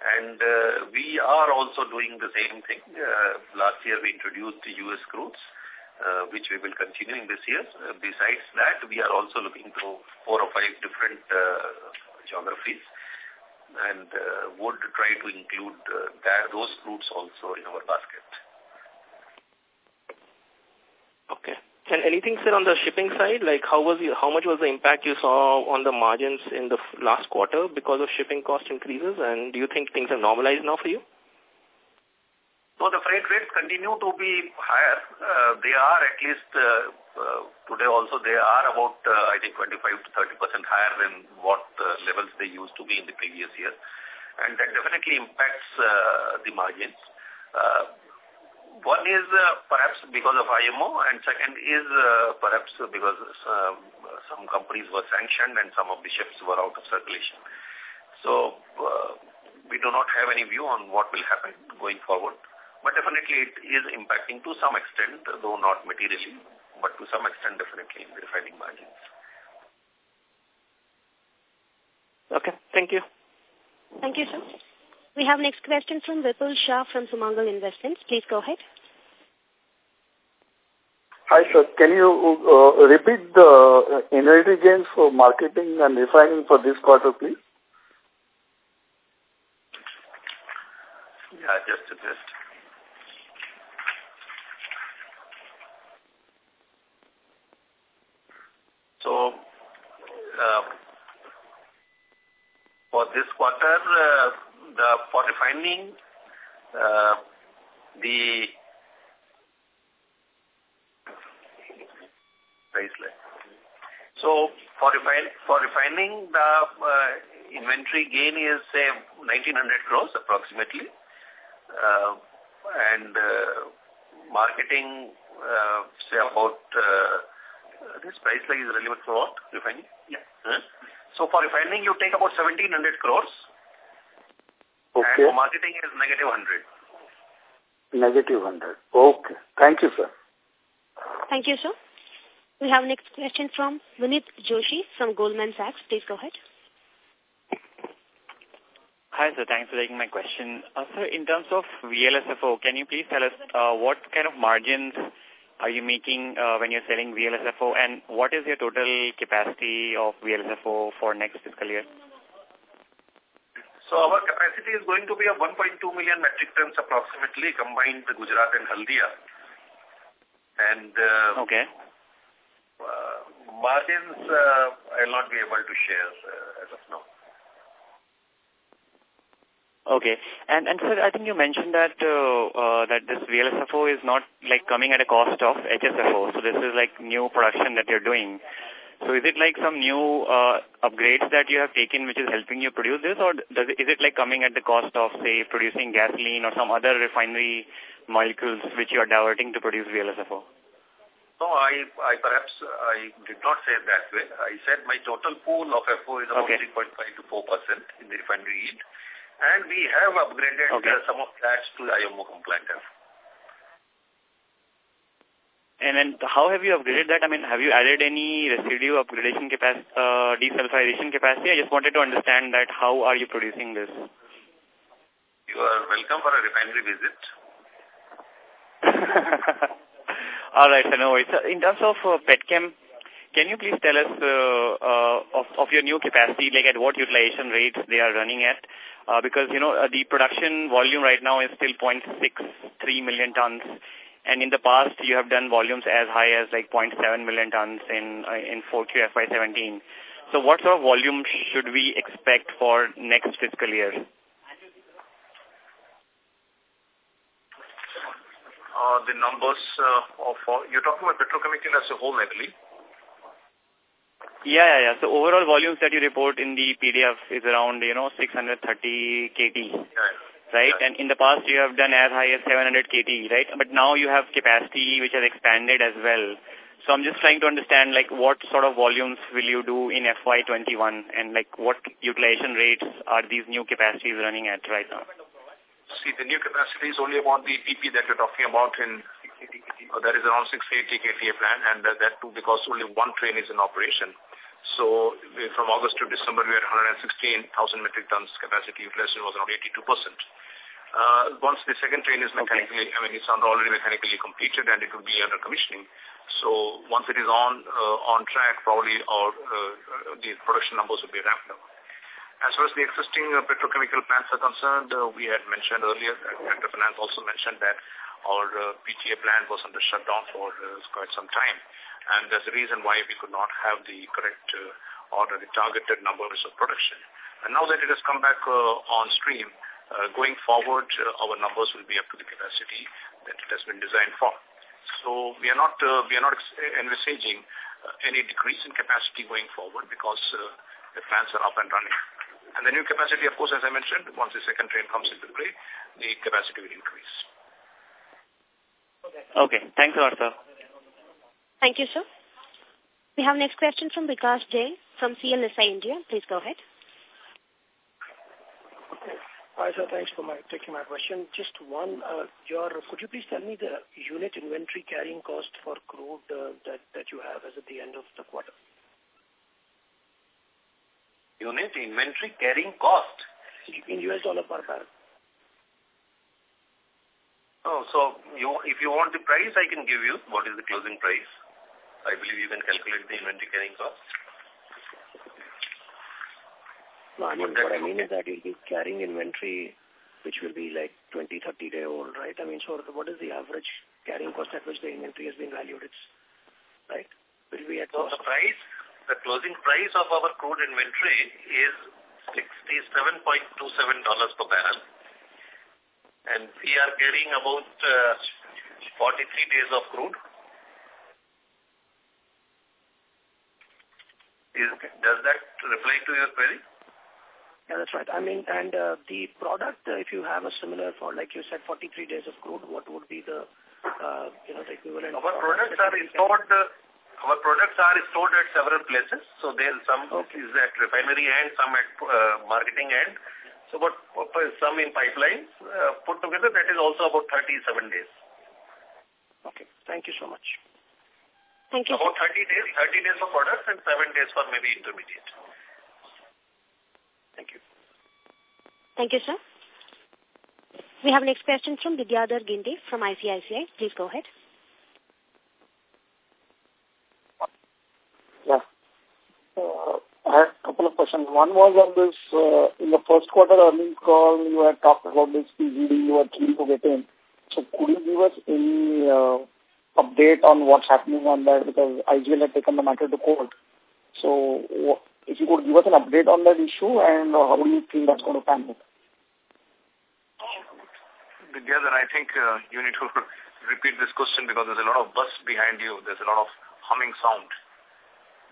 And uh, we are also doing the same thing. Uh, last year we introduced the U.S. crudes, uh, which we will continue in this year. Uh, besides that, we are also looking to four or five different uh, geographies and uh, would try to include that, those crudes also in our basket. Okay. And anything said on the shipping side, like how was you, how much was the impact you saw on the margins in the last quarter because of shipping cost increases? And do you think things are normalized now for you? So the freight rates continue to be higher. Uh, they are at least uh, uh, today also they are about uh, I think 25 to 30 percent higher than what uh, levels they used to be in the previous year, and that definitely impacts uh, the margins. One is uh, perhaps because of IMO, and second is uh, perhaps because uh, some companies were sanctioned and some of the ships were out of circulation. So uh, we do not have any view on what will happen going forward. But definitely it is impacting to some extent, though not materially, but to some extent definitely in the refining margins. Okay, thank you. Thank you, sir. We have next question from Vipul Shah from Sumangal Investments. Please go ahead. Hi, sir. Can you uh, repeat the inventory gains for marketing and refining for this quarter, please? Yeah, just a just. So, uh, for this quarter, uh, the for refining, uh, the price line. So for refine for refining, the uh, inventory gain is say 1900 crores approximately, uh, and uh, marketing uh, say about uh, this price line is relevant for what refining? Yeah. Huh? So for refining, you take about 1700 crores. Okay. And for marketing is negative 100. Negative 100. Okay. Thank you, sir. Thank you, sir. We have next question from Vinit Joshi from Goldman Sachs. Please go ahead. Hi, sir. Thanks for taking my question. Uh, sir, in terms of VLSFO, can you please tell us uh, what kind of margins are you making uh, when you're selling VLSFO and what is your total capacity of VLSFO for next fiscal year? So our capacity is going to be a 1.2 million metric tons approximately combined with Gujarat and Haldia. And uh, okay. Uh, margins uh, I will not be able to share uh, as of now. Okay. And, and sir, I think you mentioned that uh, uh, that this VLSFO is not like coming at a cost of HSFO. So this is like new production that you're doing. So is it like some new uh, upgrades that you have taken which is helping you produce this or does it, is it like coming at the cost of, say, producing gasoline or some other refinery molecules which you are diverting to produce VLSFO? No, I, I perhaps I did not say it that way. I said my total pool of FO is about Okay. 3.5 to 4 percent in the refinery yield. And we have upgraded Okay. uh, some of that to IMO compliant FO. And then how have you upgraded that? I mean, have you added any residue upgradation capacity, uh, desulfurization capacity? I just wanted to understand that how are you producing this? You are welcome for a refinery visit. [laughs] All right, so no worries. So in terms of uh, petchem, can you please tell us uh, uh, of, of your new capacity, like at what utilization rates they are running at? Uh, because, you know, uh, the production volume right now is still 0.63 million tons. And in the past, you have done volumes as high as like 0.7 million tons in uh, in 4Q FY17. So what sort of volume should we expect for next fiscal year? Uh, the numbers uh, of, uh, you're talking about petrochemical as a whole, I believe. Yeah, yeah, yeah. So overall volumes that you report in the PDF is around, you know, 630 KT, right? And in the past you have done as high as 700 KT, right? But now you have capacity which has expanded as well. So I'm just trying to understand, like, what sort of volumes will you do in FY21 and, like, what utilization rates are these new capacities running at right now? See, the new capacity is only about the PP that you're talking about in, that is around 680 KTA plan, and uh, that too because only one train is in operation. So from August to December, we had 116,000 metric tons capacity utilization was around 82%. Uh, once the second train is mechanically, I mean, it's already mechanically completed and it will be under commissioning. So once it is on uh, on track, probably our uh, the production numbers will be ramped up. As far as the existing uh, petrochemical plants are concerned, uh, we had mentioned earlier, uh, Director Finance also mentioned that our uh, PTA plant was under shutdown for uh, quite some time. And that's the reason why we could not have the correct uh, or the targeted numbers of production. And now that it has come back uh, on stream, going forward, uh, our numbers will be up to the capacity that it has been designed for. So we are not uh, we are not envisaging uh, any decrease in capacity going forward because uh, the plants are up and running. And the new capacity, of course, as I mentioned, once the second train comes into play, the capacity will increase. Okay, thanks a lot, sir. Thank you, sir. We have next question from Vikas Jain from CLSA India. Please go ahead. Hi, sir. Thanks for my taking my question. Just one, uh, your could you please tell me the unit inventory carrying cost for crude uh, that that you have as at the end of the quarter? Unit inventory carrying cost. In US dollar per barrel. Oh, so you, if you want the price, I can give you what is the closing price. I believe you can calculate the inventory carrying cost. No, I mean, what I mean is that you'll be carrying inventory which will be like 20, 30 day old, right? I mean, so what is the average carrying cost at which the inventory has been valued? It's, right? Will be at So cost. the price, the closing price of our crude inventory is $67.27 per barrel. And we are carrying about uh, 43 days of crude. Is, Does that reply to your query? Yeah, that's right. I mean, and uh, the product, uh, if you have a similar for, like you said, 43 days of crude, what would be the, uh, you know, the equivalent? Our products are stored, uh, our products are stored at several places. So there some is at refinery end, some at uh, marketing end. So but uh, some in pipelines. Uh, put together, that is also about 37 days. Okay. Thank you so much. Thank you. About 30 days, 30 days for products and 7 days for maybe intermediate. Thank you. Thank you, sir. We have next question from Vidyadhar Ginde from ICICI. Please go ahead. Yeah. Uh, I had a couple of questions. One was on this, uh, in the first quarter earnings call, you had talked about this CGD you were keen to get in. So could you give us any uh, update on what's happening on that? Because IGL had taken the matter to court. So wha- if you could give us an update on that issue and uh, how do you think that's going to pan out? Together, I think uh, you need to [laughs] repeat this question because there's a lot of buzz behind you. There's a lot of humming sound.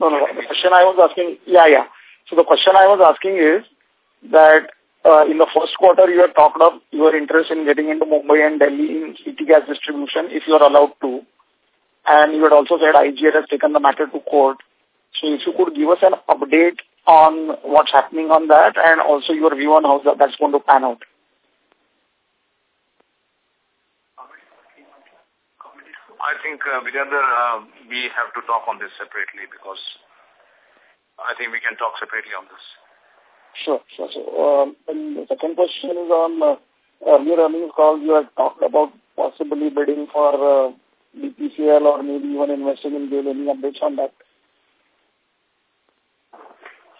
No, no. The question I was asking, yeah, yeah. So the question I was asking is that uh, in the first quarter you had talked of your interest in getting into Mumbai and Delhi in city gas distribution if you are allowed to. And you had also said IGL has taken the matter to court. So if you could give us an update on what's happening on that and also your view on how that's going to pan out. I think, uh, uh, we have to talk on this separately because I think we can talk separately on this. Sure, sure. So, um, and the second question is on uh, earlier earnings call, you had talked about possibly bidding for uh, BPCL or maybe even investing in GAIL. Any updates on that?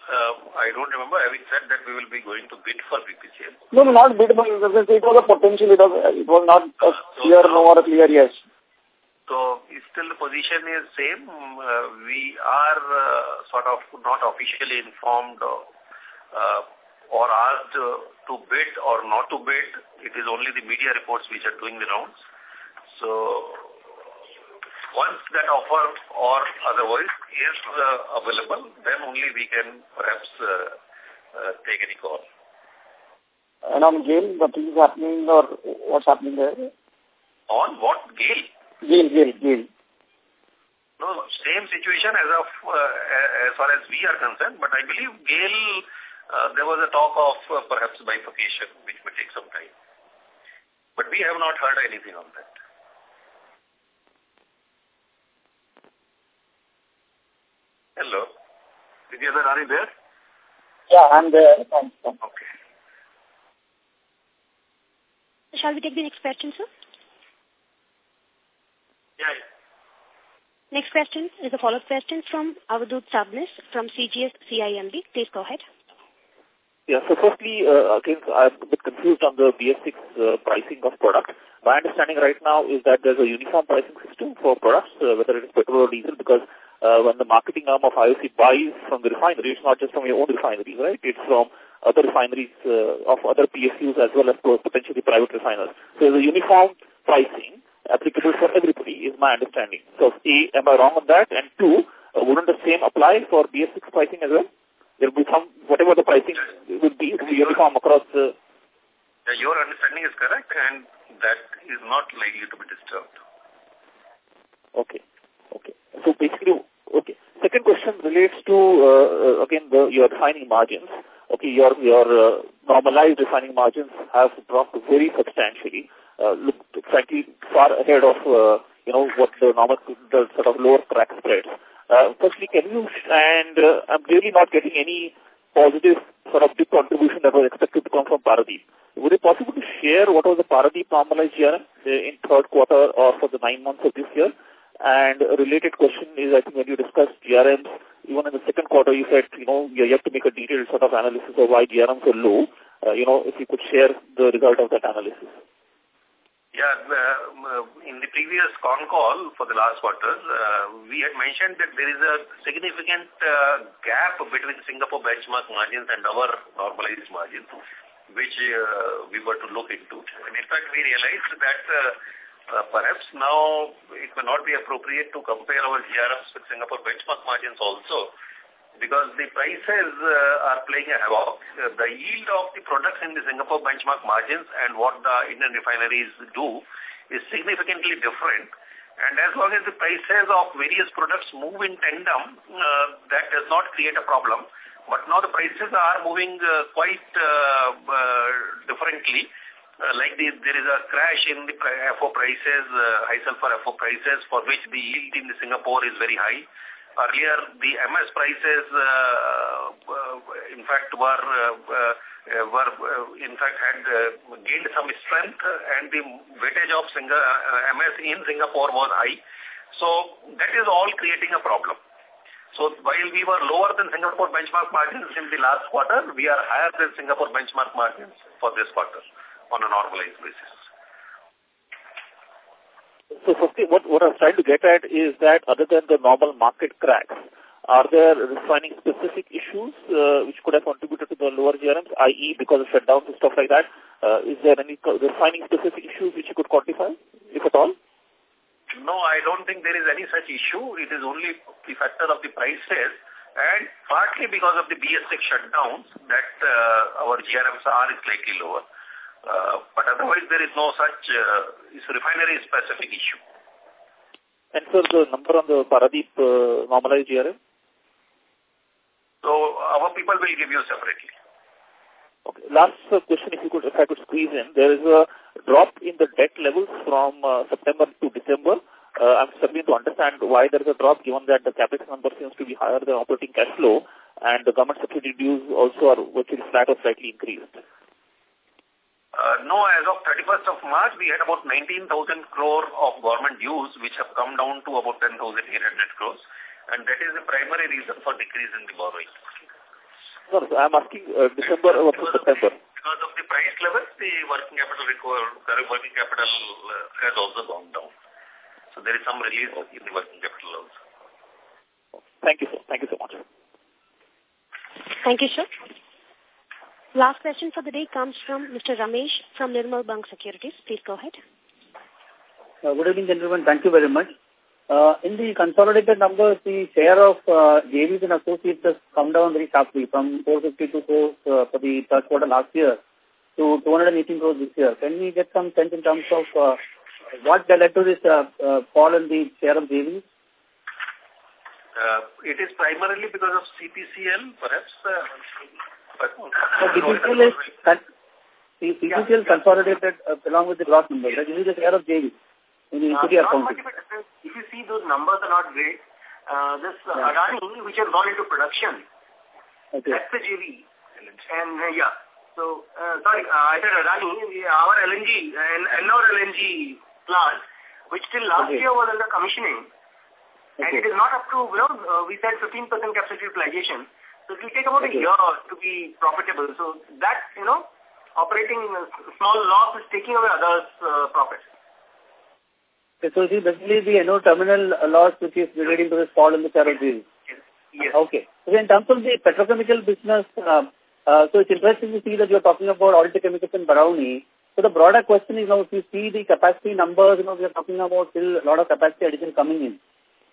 Uh, I don't remember having said that we will be going to bid for BPCL. No, no, not bid, but it was a potential. It was, it was not a clear no or a clear yes. So still the position is same. Uh, we are uh, sort of not officially informed uh, or asked uh, to bid or not to bid. It is only the media reports which are doing the rounds. So once that offer or otherwise is uh, available, then only we can perhaps uh, uh, take any call. And on GAIL, what is happening or what's happening there? On what? GAIL? GAIL, GAIL, GAIL. No, same situation as of uh, as far as we are concerned, but I believe GAIL, uh, there was a talk of uh, perhaps bifurcation, which may take some time. But we have not heard anything on that. Hello. Vidyadhar, are you there? Yeah, I'm there. Thanks. Okay. Shall we take the next question, sir? Yeah, yeah. Next question is a follow-up question from Avadut Sabnis from CGS CIMB. Please go ahead. Yeah, so firstly, uh, again, I'm a bit confused on the BS6 uh, pricing of product. My understanding right now is that there's a uniform pricing system for products, uh, whether it is petrol or diesel, because uh, when the marketing arm of IOC buys from the refinery, it's not just from your own refinery, right? It's from other refineries uh, of other PSUs as well as potentially private refiners. So there's a uniform pricing applicable for everybody, is my understanding. So, A, am I wrong on that? And two, uh, wouldn't the same apply for BS6 pricing as well? There will be some, whatever the pricing will be, will be uniform across the... Yeah, your understanding is correct and that is not likely to be disturbed. Okay. So basically, okay. Second question relates to, uh, again, the, your refining margins. Okay, your, your uh, normalized refining margins have dropped very substantially. Uh, look, frankly, far ahead of, uh, you know, what the normal, the sort of lower crack spreads. Uh, firstly, can you, and uh, I'm really not getting any positive sort of big contribution that was expected to come from Paradeep. Would it possible to share what was the Paradeep normalized GRM in third quarter or for the nine months of this year? And a related question is, I think when you discussed GRMs, even in the second quarter, you said, you know, you have to make a detailed sort of analysis of why GRMs are low. Uh, you know, if you could share the result of that analysis. Yeah, uh, in the previous con call for the last quarter, uh, we had mentioned that there is a significant uh, gap between Singapore benchmark margins and our normalized margins, which uh, we were to look into. And in fact, we realized that uh, uh, perhaps now it may not be appropriate to compare our GRMs with Singapore benchmark margins also, because the prices uh, are playing a havoc. Uh, the yield of the products in the Singapore benchmark margins and what the Indian refineries do is significantly different. And as long as the prices of various products move in tandem, uh, that does not create a problem. But now the prices are moving uh, quite uh, uh, differently. Uh, like the, there is a crash in the FO prices, uh, high sulfur FO prices, for which the yield in Singapore is very high. Earlier, the MS prices, uh, uh, in fact, were uh, were in fact had gained some strength, and the weightage of Sing MS in Singapore was high. So that is all creating a problem. So while we were lower than Singapore benchmark margins in the last quarter, we are higher than Singapore benchmark margins for this quarter on a normalized basis. So firstly, what, what I was trying to get at is that other than the normal market cracks, are there refining specific issues uh, which could have contributed to the lower GRMs, i.e. because of shutdowns and stuff like that? Uh, is there any refining specific issues which you could quantify, if at all? No, I don't think there is any such issue. It is only the factor of the prices and partly because of the BS6 shutdowns that uh, our GRMs are slightly lower. Uh, but otherwise, there is no such uh, refinery-specific issue. And sir, the number on the Paradeep uh, normalized GRM? So our people will give you separately. Okay. Last uh, question, if you could, if I could squeeze in, there is a drop in the debt levels from uh, September to December. Uh, I'm struggling to understand why there is a drop, given that the capex number seems to be higher than operating cash flow, and the government subsidy dues also are virtually flat or slightly increased. Uh, no, as of 31st of March, we had about 19,000 crore of government dues, which have come down to about 10,800 crores. And that is the primary reason for decrease in the borrowing. No, so I'm asking uh, December or September. Because of the price levels, the working capital require, working capital uh, has also gone down. So there is some release in the working capital also. Thank you, sir. Thank you so much. Thank you, sir. Last question for the day comes from Mr. Ramesh from Nirmal Bang Securities. Please go ahead. Uh, good evening, gentlemen. Thank you very much. Uh, in the consolidated numbers, the share of uh, JVs and associates has come down very sharply from 452 crores uh, for the third quarter last year to 218 crores this year. Can we get some sense in terms of uh, what led to this uh, uh, fall in the share of JVs? Uh, it is primarily because of CPCL, perhaps. Uh, but, so is, yeah. consolidated uh, along with the gross numbers. Yes. That is the share of JVs in the equity uh, account. If you see those numbers are not great, uh, this uh, yeah. Adani, which has gone into production, okay. that's the JV. And uh, yeah, so, uh, sorry, uh, I said Adani, our LNG, and and our LNG plant, which till last okay. year was under commissioning, okay. and it is not up to, you know, uh, we said 15% capacity utilization. So it will take about okay. a year to be profitable. So that, you know, operating small loss is taking away others' uh, profits. Okay, so see, basically the Ennore terminal loss which is relating to this fall in the of Yes. yes. Okay. So in terms of the petrochemical business, uh, uh, so it's interesting to see that you're talking about Oracle Chemicals in Barauni. So the broader question is now if you see the capacity numbers, you know, we are talking about still a lot of capacity addition coming in.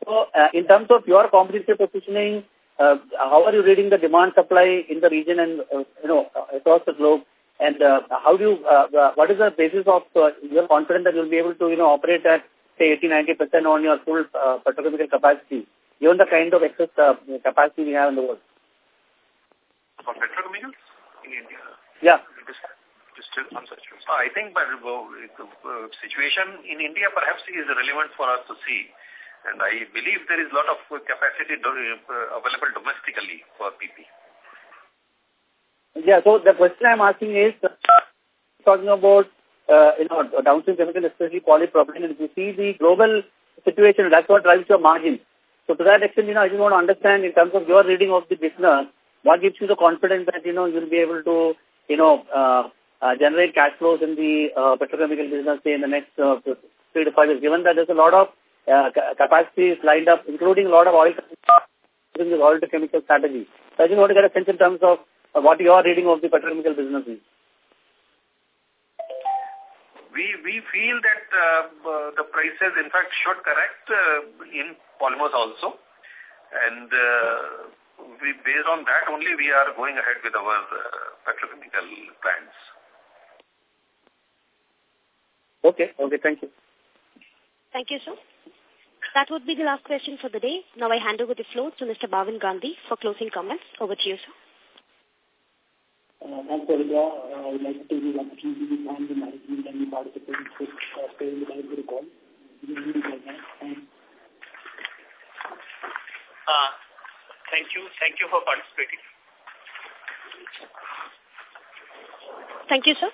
So uh, in terms of your competitive positioning, uh, how are you reading the demand supply in the region and, uh, you know, across the globe? And uh, how do you, uh, uh, what is the basis of uh, your confidence that you'll be able to, you know, operate at, say, 80-90% on your full uh, petrochemical capacity, given the kind of excess uh, capacity we have in the world? For petrochemicals in India? Yeah. It is, it is still unsaturated. I think but, uh, situation in India perhaps is relevant for us to see. And I believe there is a lot of capacity available domestically for PP. Yeah, so the question I'm asking is, talking about, uh, you know, downstream chemical, especially polypropylene, and if you see the global situation, that's what drives your margin. So to that extent, you know, I just want to understand in terms of your reading of the business, what gives you the confidence that, you know, you'll be able to, you know, uh, uh, generate cash flows in the uh, petrochemical business, say, in the next uh, three to five years, given that there's a lot of uh, capacities lined up, including a lot of oil using the oil to chemical strategy. So I just want to get a sense in terms of uh, what your reading of the petrochemical business is. We, we feel that uh, uh, the prices, in fact, should correct uh, in polymers also. And uh, we, based on that only, we are going ahead with our uh, petrochemical plans. Okay, okay, thank you. Thank you, sir. That would be the last question for the day. Now I hand over the floor to Mr. Bhavin Gandhi for closing comments. Over to you, sir. Uh, thanks, Olga. Uh, I would like to take this opportunity to thank the management and the participants for uh, staying the time for the call. Uh, thank you. Thank you for participating. Thank you, sir.